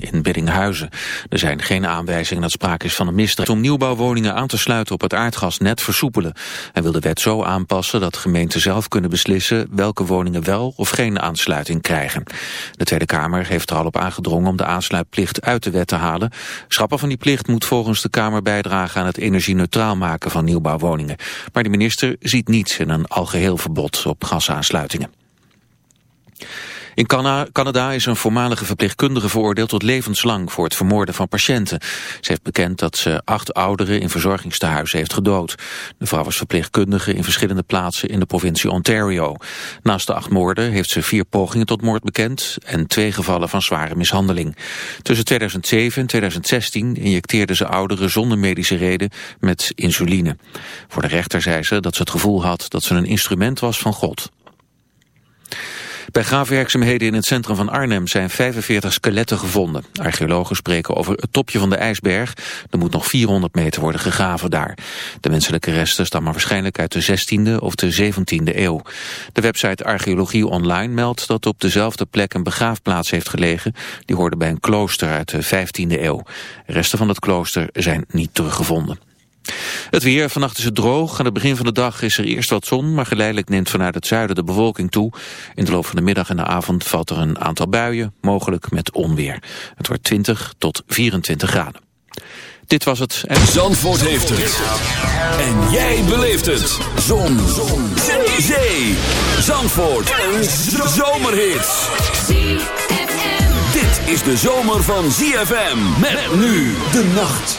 In Biddinghuizen. Er zijn geen aanwijzingen dat sprake is van een misdrijf. Om nieuwbouwwoningen aan te sluiten op het aardgasnet versoepelen. Hij wil de wet zo aanpassen dat gemeenten zelf kunnen beslissen welke woningen wel of geen aansluiting krijgen. De Tweede Kamer heeft er al op aangedrongen om de aansluitplicht uit de wet te halen. Schrappen van die plicht moet volgens de Kamer bijdragen aan het energie-neutraal maken van nieuwbouwwoningen. Maar de minister ziet niets in een algeheel verbod op gasaansluitingen. In Canada is een voormalige verpleegkundige veroordeeld tot levenslang voor het vermoorden van patiënten. Ze heeft bekend dat ze acht ouderen in verzorgingstehuizen heeft gedood. De vrouw was verpleegkundige in verschillende plaatsen in de provincie Ontario. Naast de acht moorden heeft ze vier pogingen tot moord bekend en twee gevallen van zware mishandeling. Tussen 2007 en 2016 injecteerde ze ouderen zonder medische reden met insuline. Voor de rechter zei ze dat ze het gevoel had dat ze een instrument was van God. Bij graafwerkzaamheden in het centrum van Arnhem zijn 45 skeletten gevonden. Archeologen spreken over het topje van de ijsberg. Er moet nog 400 meter worden gegraven daar. De menselijke resten stammen waarschijnlijk uit de 16e of de 17e eeuw. De website Archeologie Online meldt dat op dezelfde plek een begraafplaats heeft gelegen. Die hoorde bij een klooster uit de 15e eeuw. Resten van het klooster zijn niet teruggevonden. Het weer, vannacht is het droog. Aan het begin van de dag is er eerst wat zon, maar geleidelijk neemt vanuit het zuiden de bewolking toe. In de loop van de middag en de avond valt er een aantal buien, mogelijk met onweer. Het wordt 20 tot 24 graden. Dit was het. En... Zandvoort heeft het. En jij beleeft het. Zon. zon. Zee. Zandvoort. Een zomerhit. Dit is de zomer van ZFM. Met nu de nacht.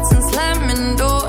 slamming doors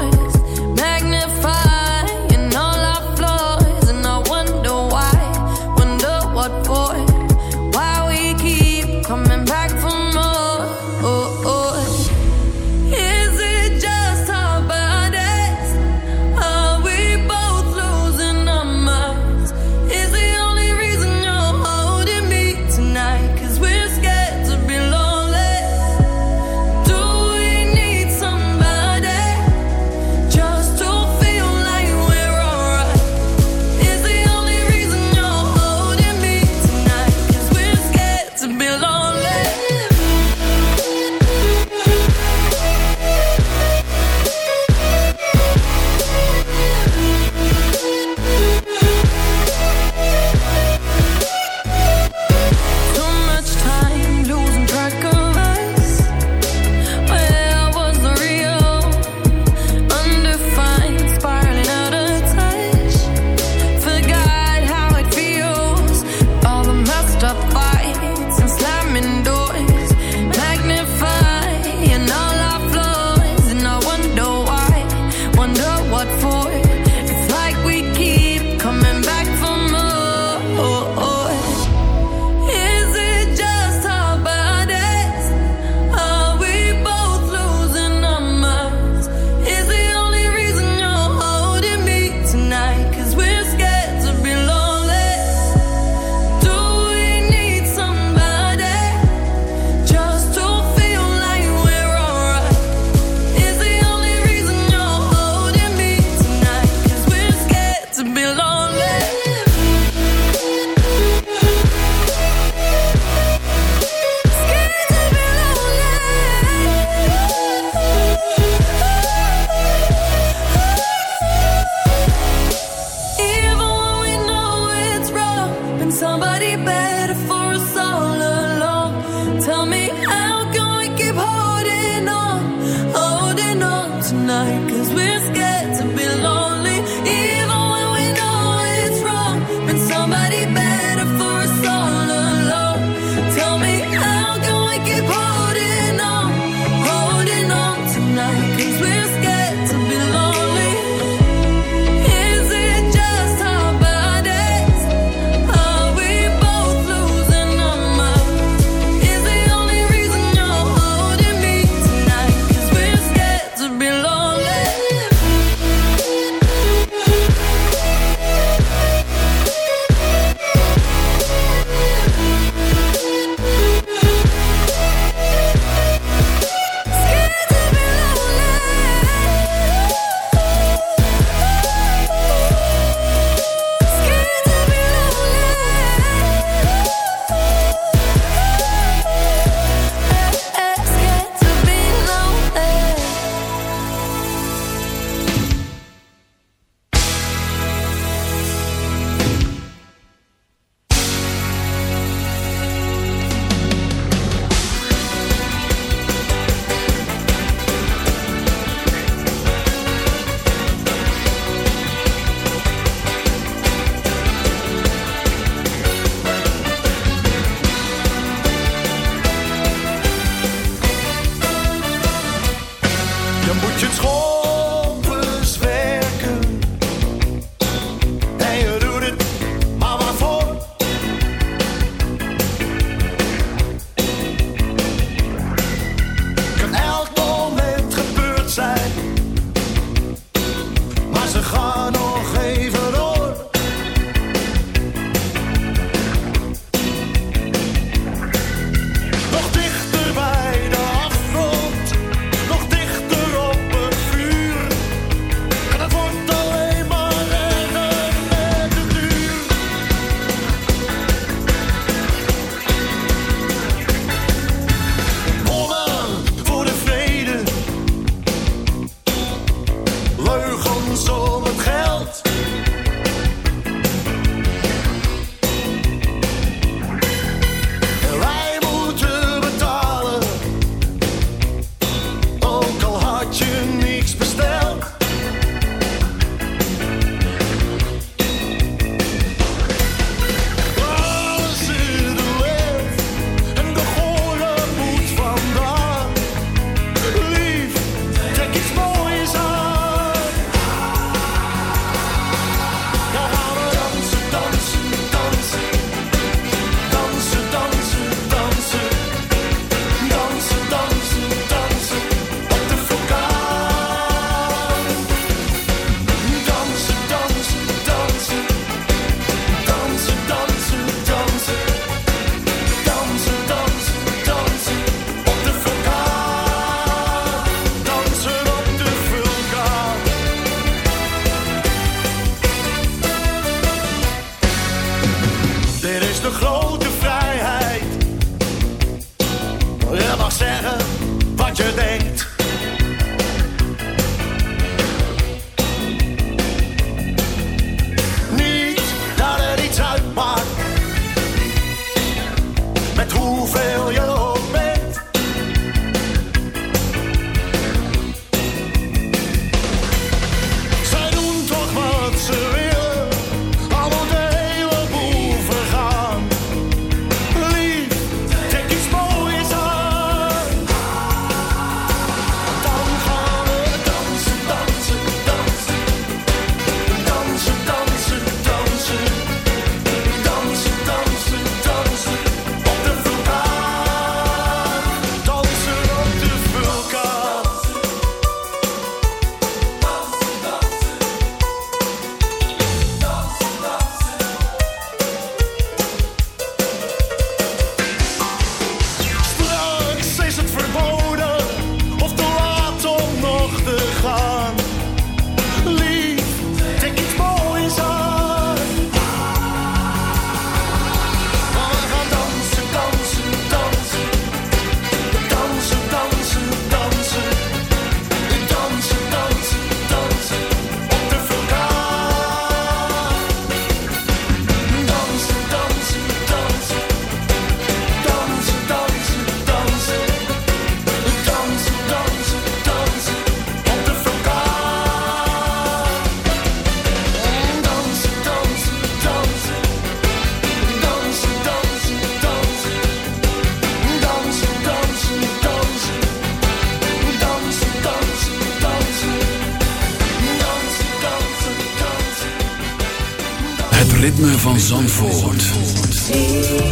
van Zandvoort.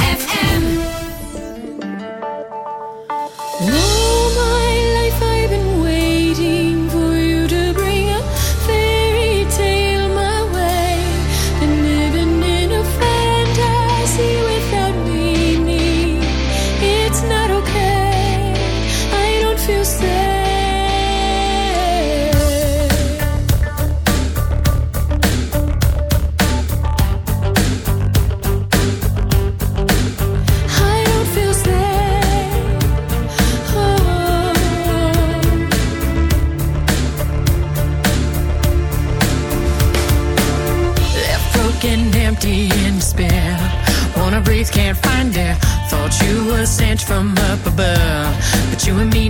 From up above. But you and me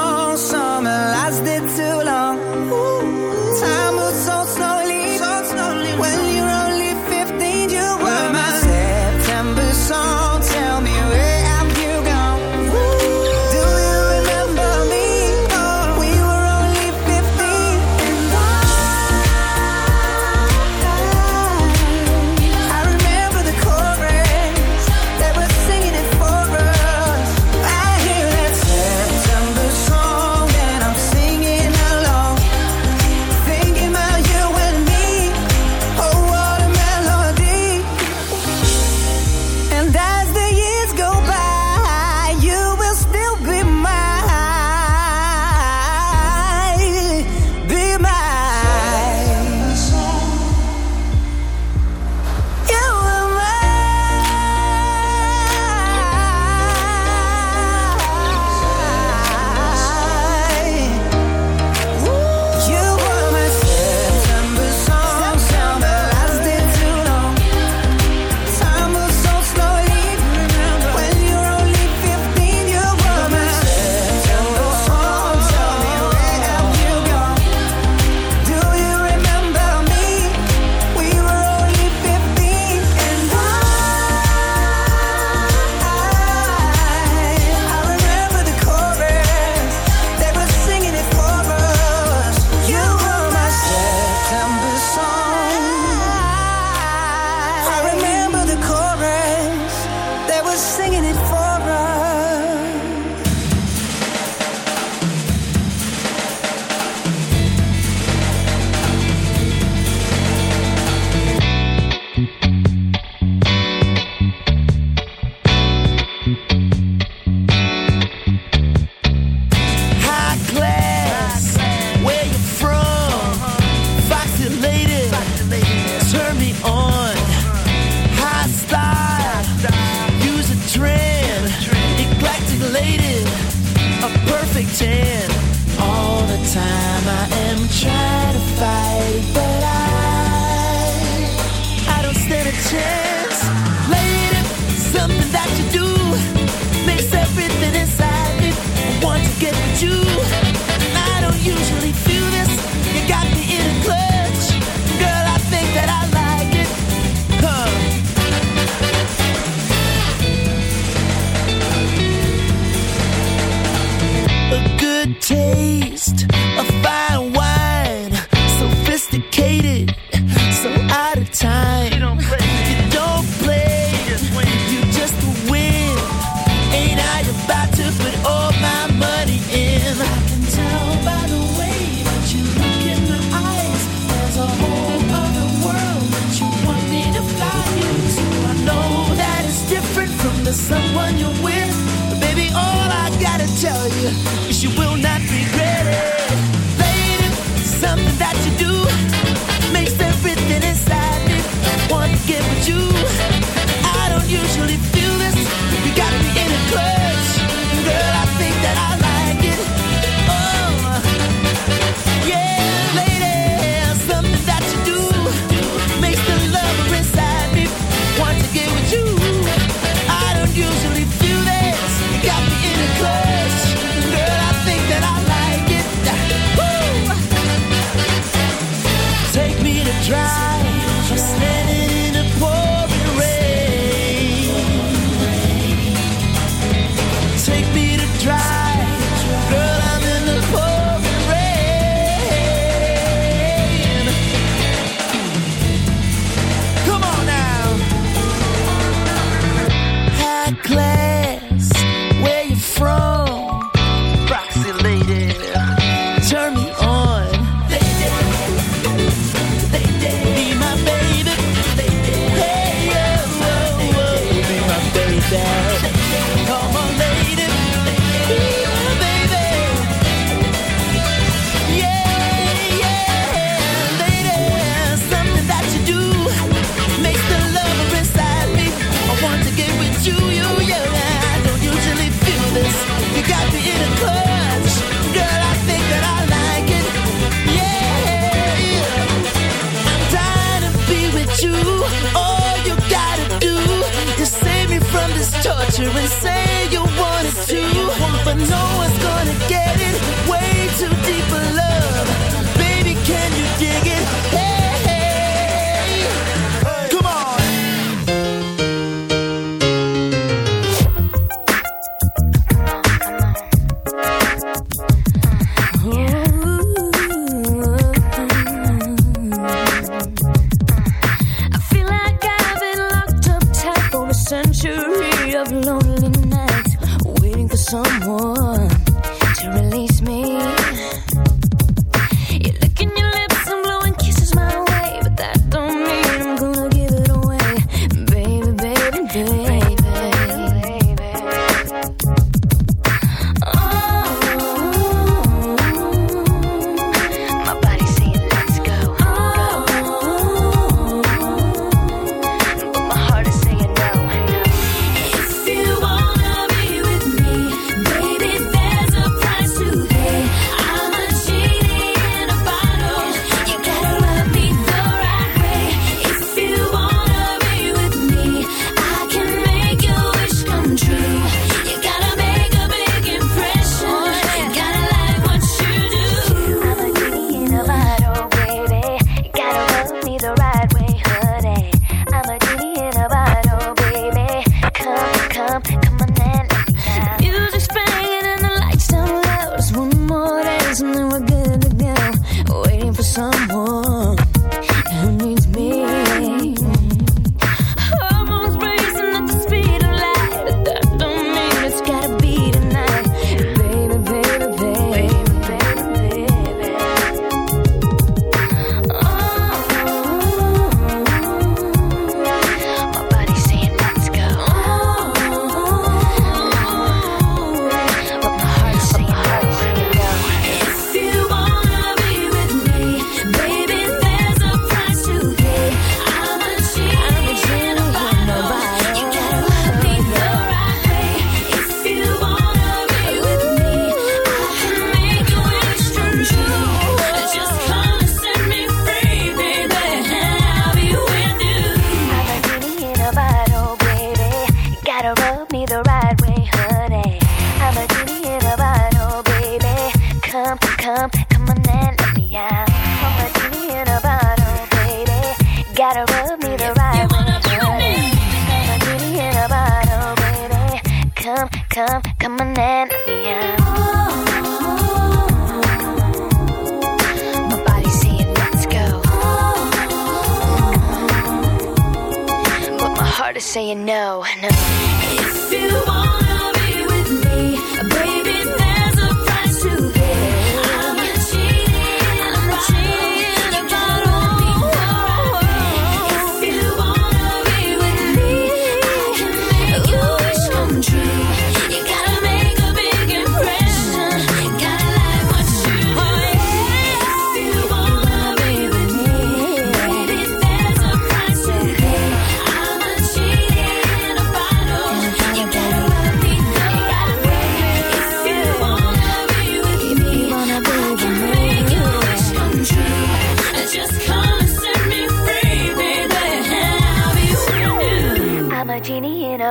someone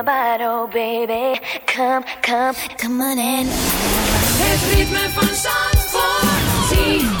bottle, baby. Come, come, come on in. Het ritme van Zandvoort.